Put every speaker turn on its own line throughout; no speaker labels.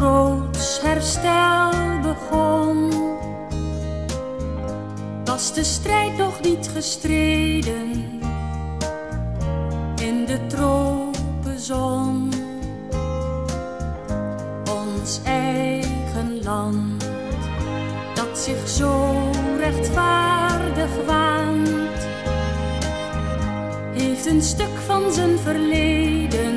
groots herstel begon, was de strijd nog niet gestreden in de tropenzon. Ons eigen land, dat zich zo rechtvaardig waant, heeft een stuk van zijn verleden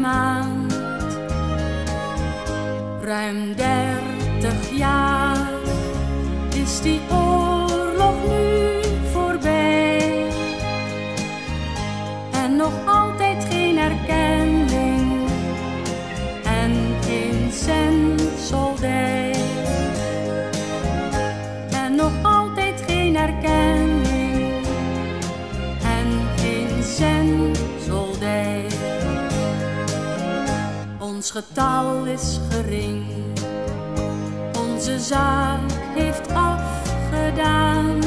maand. Ruim dertig jaar is die oorlog nu Ons getal is gering, onze zaak heeft afgedaan.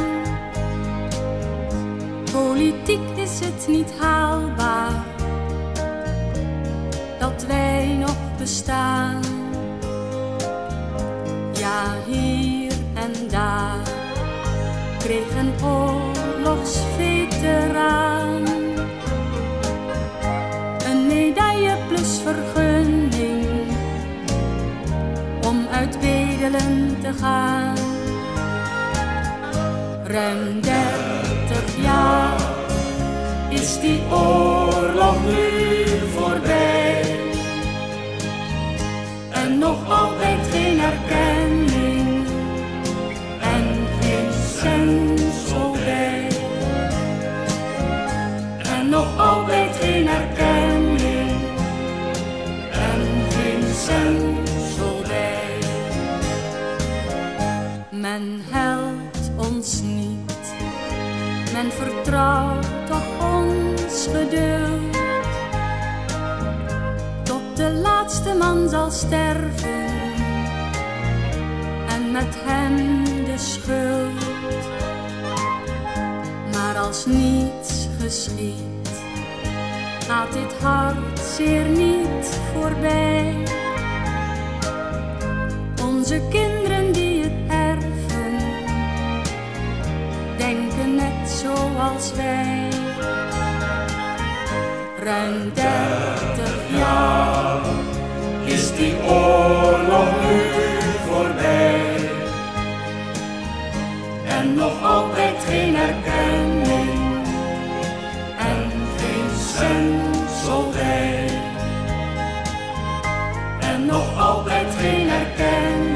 Politiek is het niet haalbaar dat wij nog bestaan. Ja, hier en daar kreeg een oorlogsveteraan een medaille plus vergunning uit bedelen te gaan. Ruim dertig jaar is die oorlog nu voorbij. En nog altijd geen erkenning Men helpt ons niet, men vertrouwt op ons geduld. Tot de laatste man zal sterven en met hem de schuld. Maar als niets geschiet, gaat dit hart zeer niet voorbij. Onze kinderen zoals wij. Ruim dertig jaar
is die oorlog nu voorbij. En nog altijd geen erkenning en geen cent. En nog altijd geen erkenning.